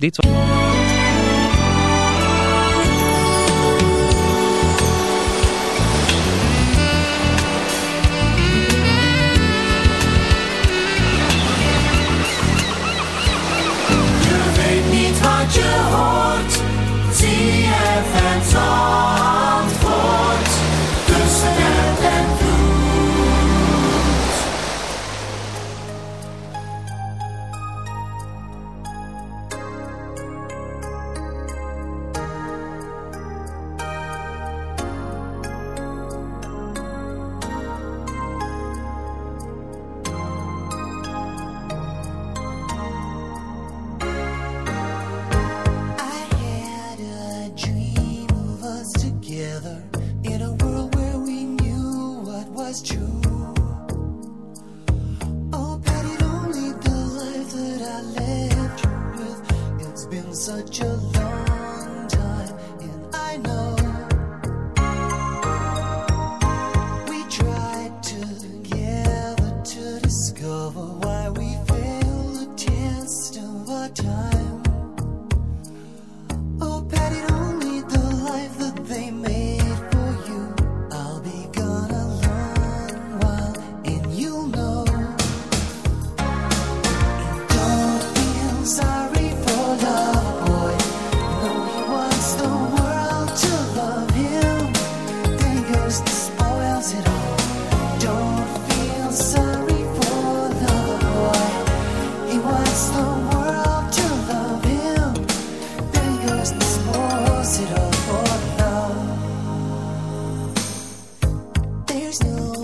你走 you.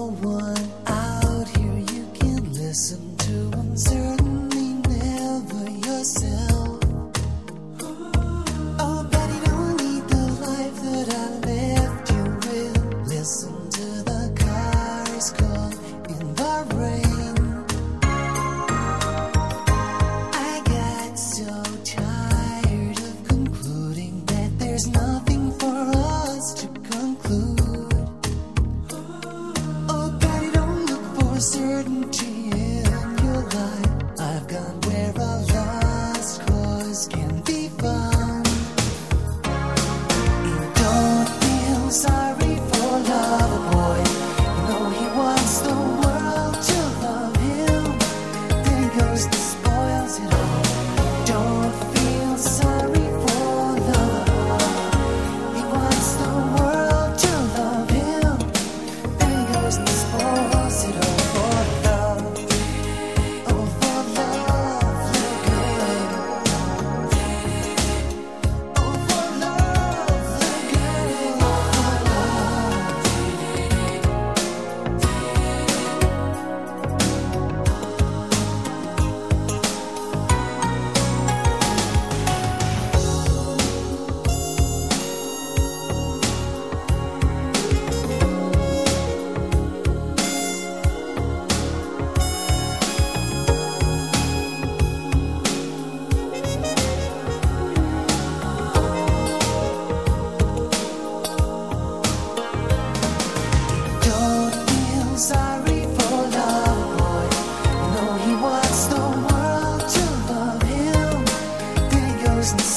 And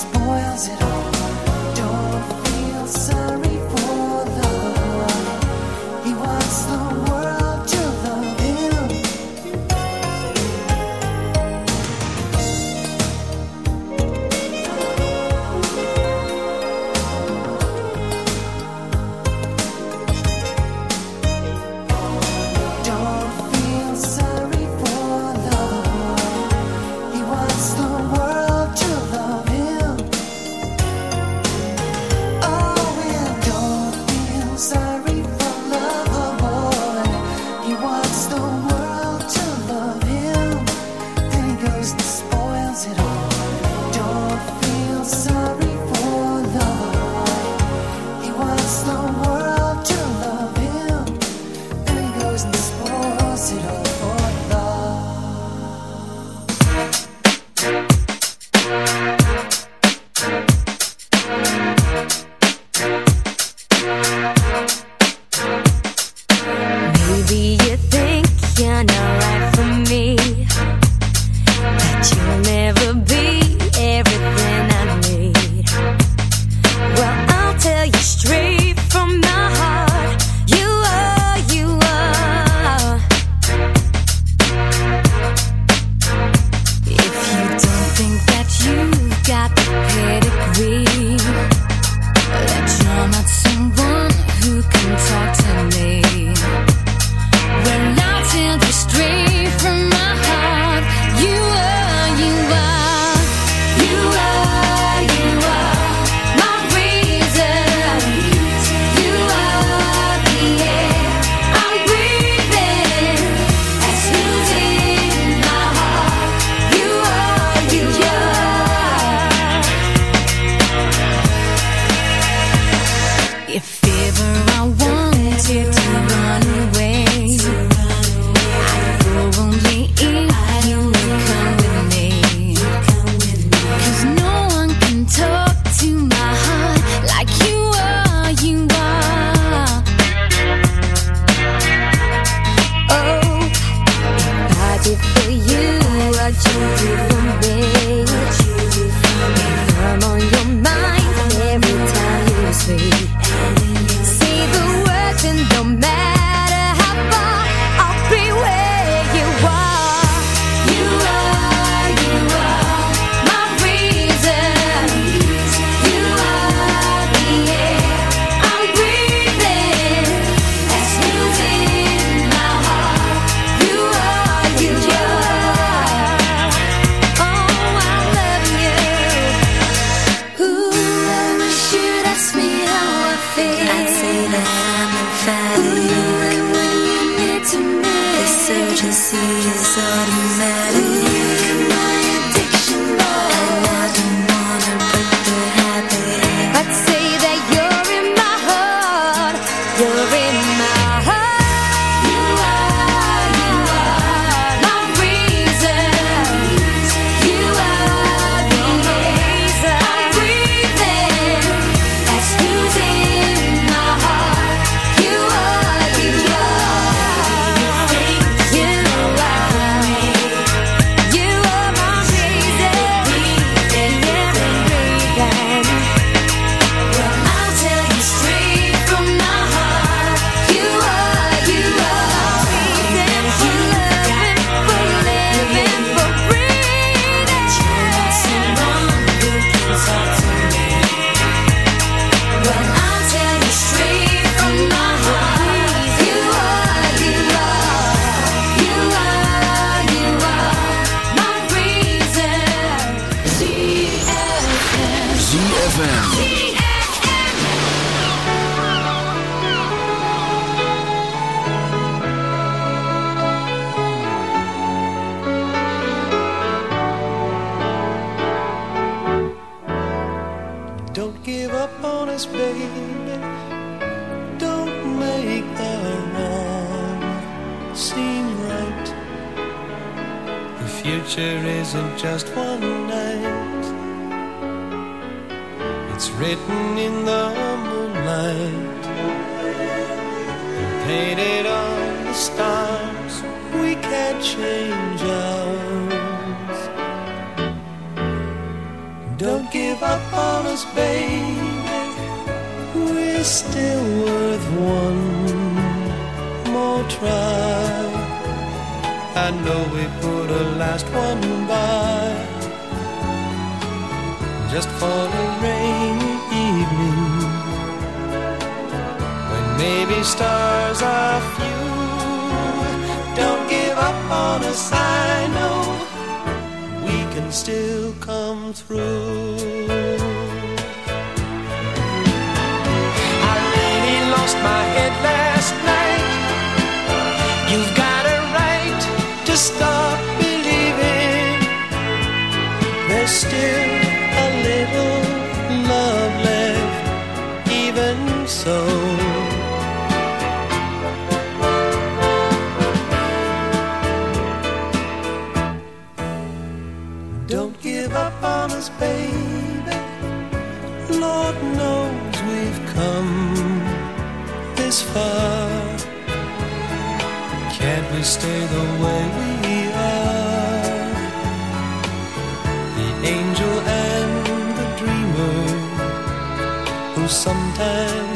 time.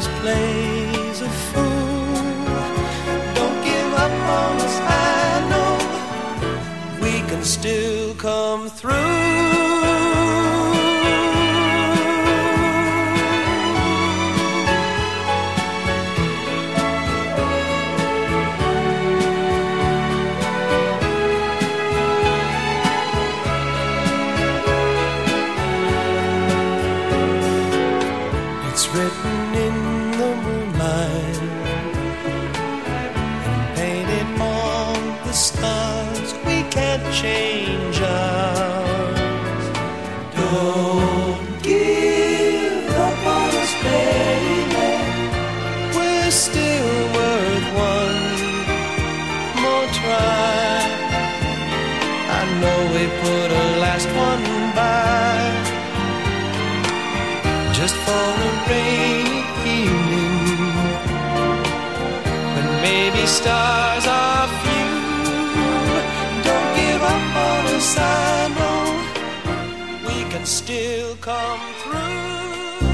Still come through.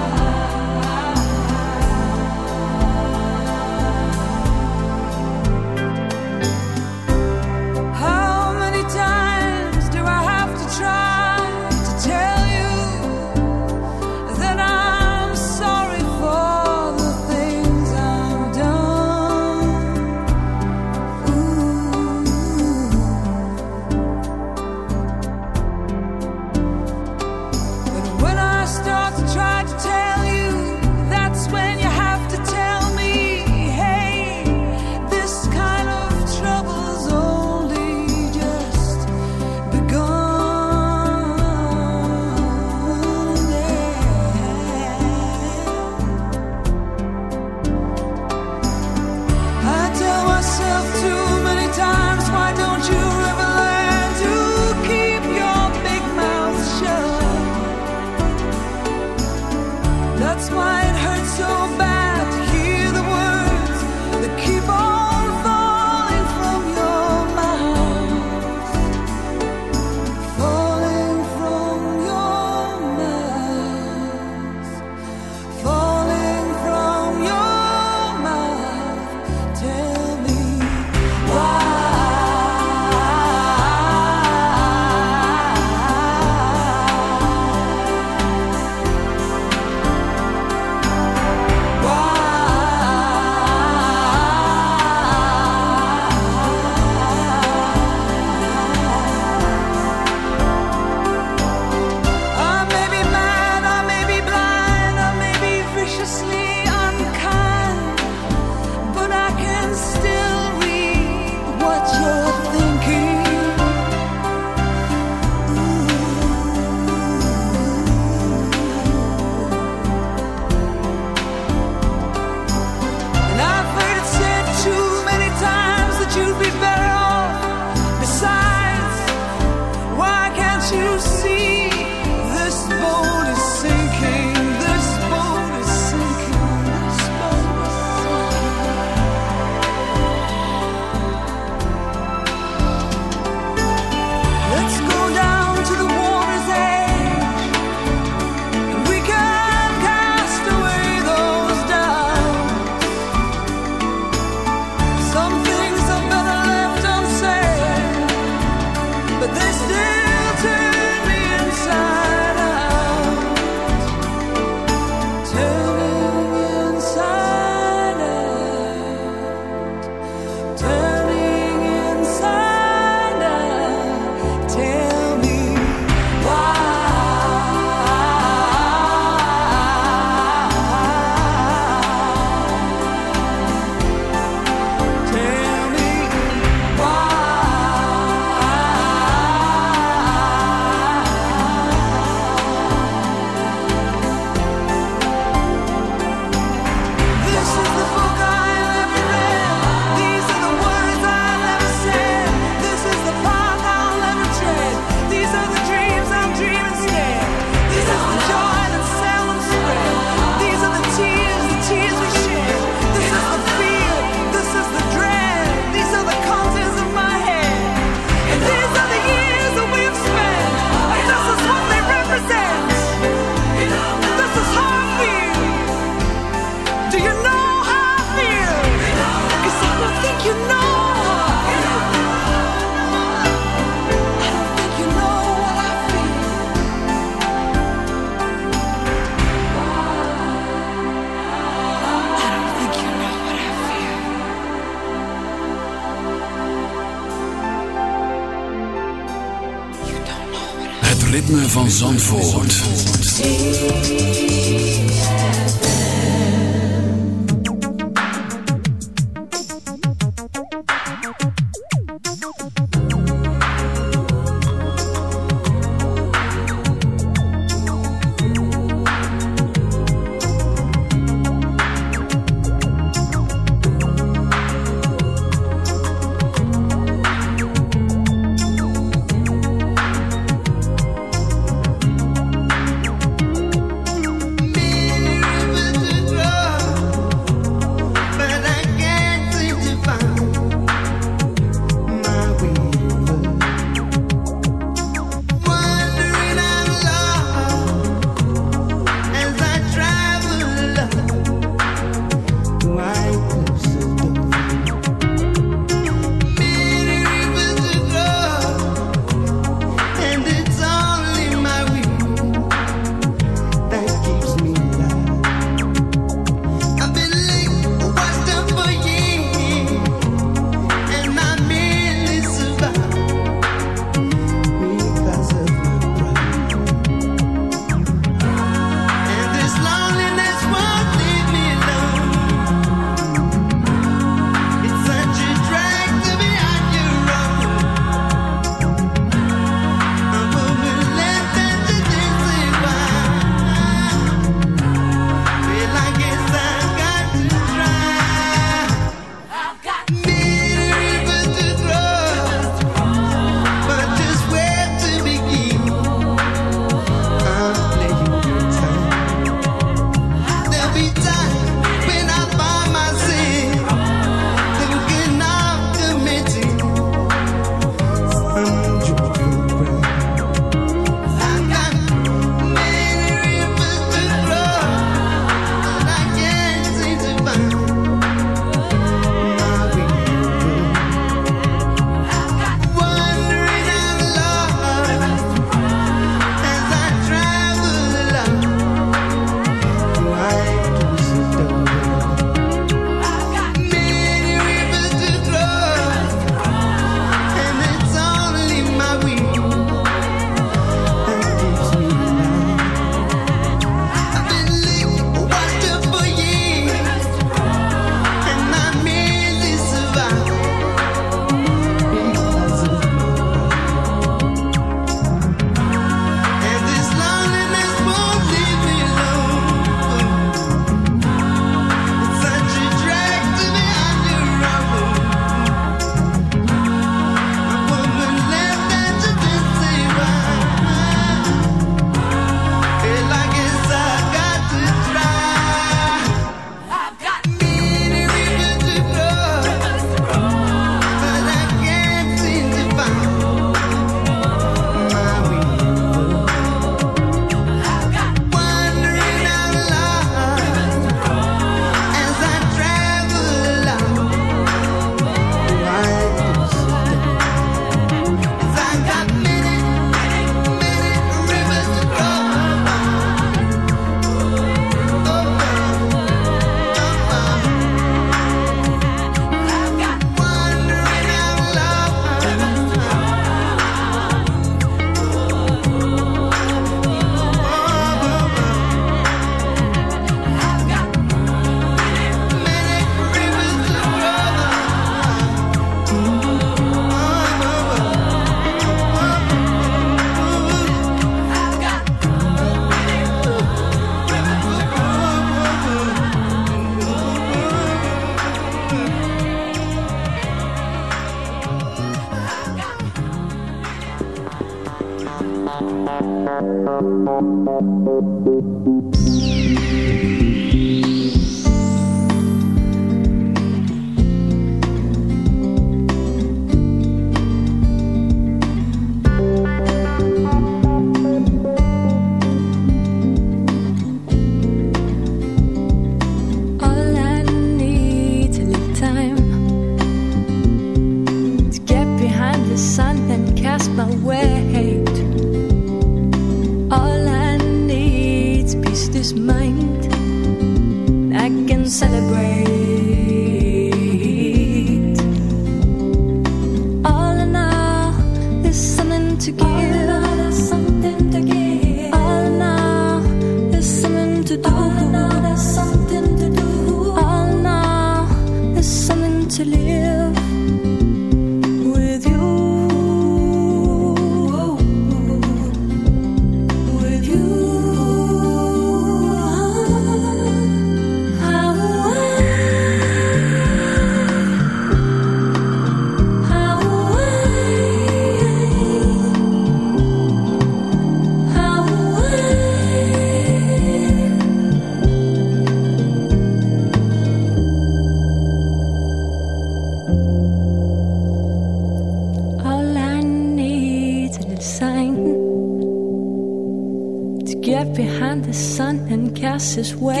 this way.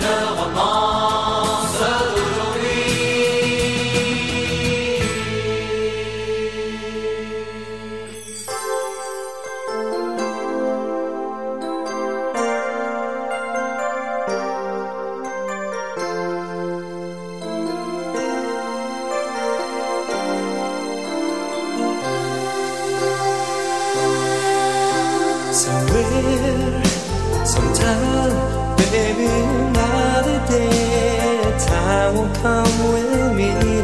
une romance come with me.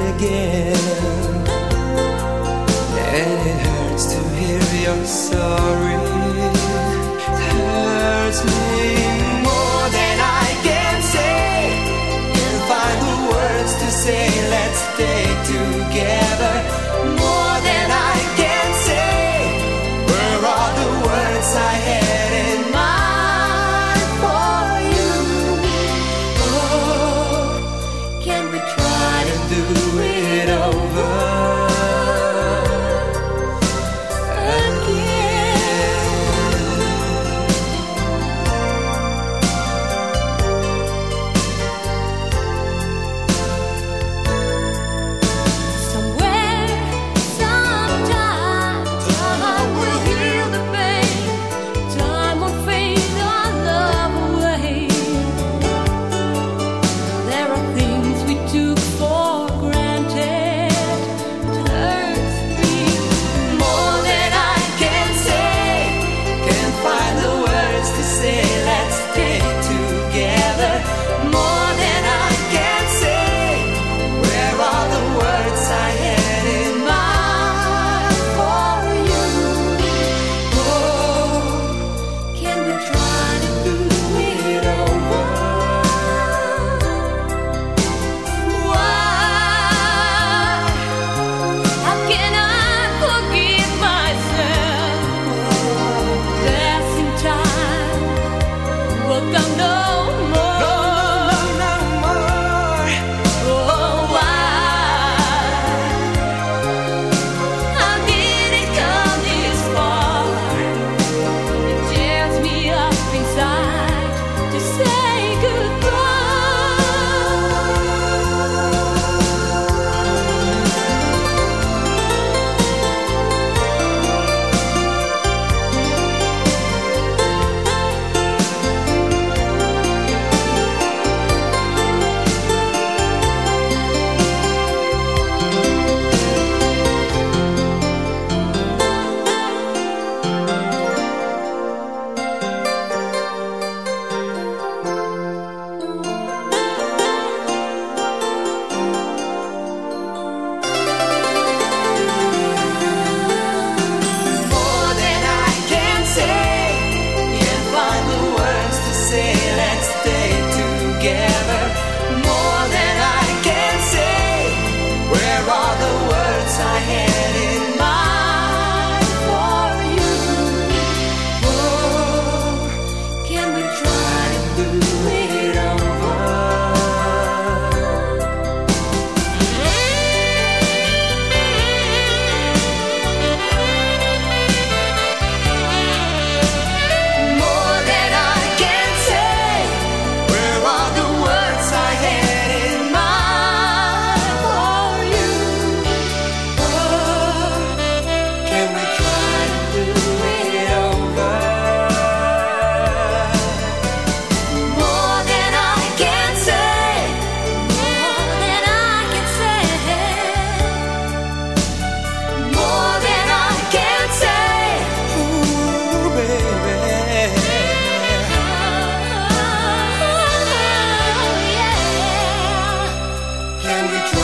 we try.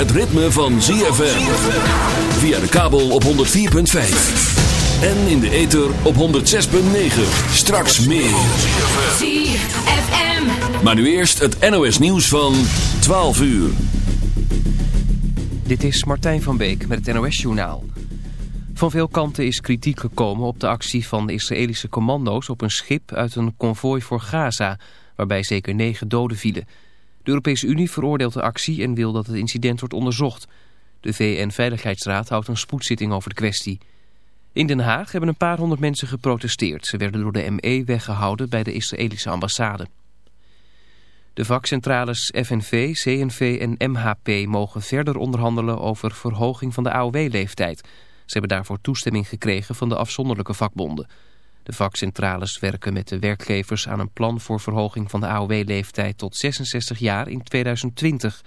Het ritme van ZFM. Via de kabel op 104.5. En in de ether op 106.9. Straks meer. ZFM. Maar nu eerst het NOS nieuws van 12 uur. Dit is Martijn van Beek met het NOS-journaal. Van veel kanten is kritiek gekomen op de actie van de Israëlische commando's op een schip uit een konvooi voor Gaza, waarbij zeker negen doden vielen. De Europese Unie veroordeelt de actie en wil dat het incident wordt onderzocht. De VN-veiligheidsraad houdt een spoedzitting over de kwestie. In Den Haag hebben een paar honderd mensen geprotesteerd. Ze werden door de ME weggehouden bij de Israëlische ambassade. De vakcentrales FNV, CNV en MHP mogen verder onderhandelen over verhoging van de AOW-leeftijd. Ze hebben daarvoor toestemming gekregen van de afzonderlijke vakbonden. De vakcentrales werken met de werkgevers aan een plan voor verhoging van de AOW-leeftijd tot 66 jaar in 2020.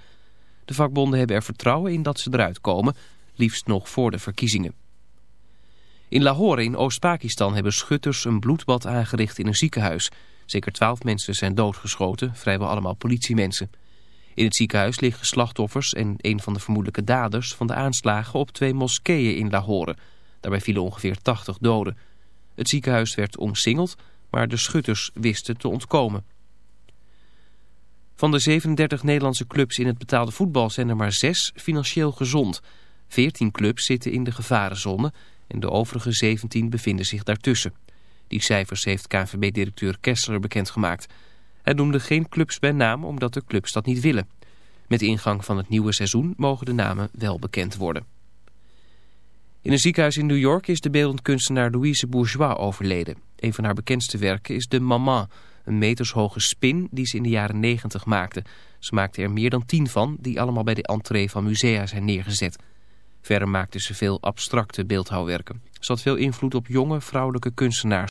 De vakbonden hebben er vertrouwen in dat ze eruit komen, liefst nog voor de verkiezingen. In Lahore in Oost-Pakistan hebben schutters een bloedbad aangericht in een ziekenhuis. Zeker twaalf mensen zijn doodgeschoten, vrijwel allemaal politiemensen. In het ziekenhuis liggen slachtoffers en een van de vermoedelijke daders van de aanslagen op twee moskeeën in Lahore. Daarbij vielen ongeveer 80 doden. Het ziekenhuis werd omsingeld, maar de schutters wisten te ontkomen. Van de 37 Nederlandse clubs in het betaalde voetbal zijn er maar zes financieel gezond. 14 clubs zitten in de gevarenzone en de overige 17 bevinden zich daartussen. Die cijfers heeft KNVB-directeur Kessler bekendgemaakt. Hij noemde geen clubs bij naam omdat de clubs dat niet willen. Met ingang van het nieuwe seizoen mogen de namen wel bekend worden. In een ziekenhuis in New York is de beeldend kunstenaar Louise Bourgeois overleden. Een van haar bekendste werken is de Maman, een metershoge spin die ze in de jaren 90 maakte. Ze maakte er meer dan tien van, die allemaal bij de entree van musea zijn neergezet. Verder maakte ze veel abstracte beeldhouwwerken. Ze had veel invloed op jonge vrouwelijke kunstenaars.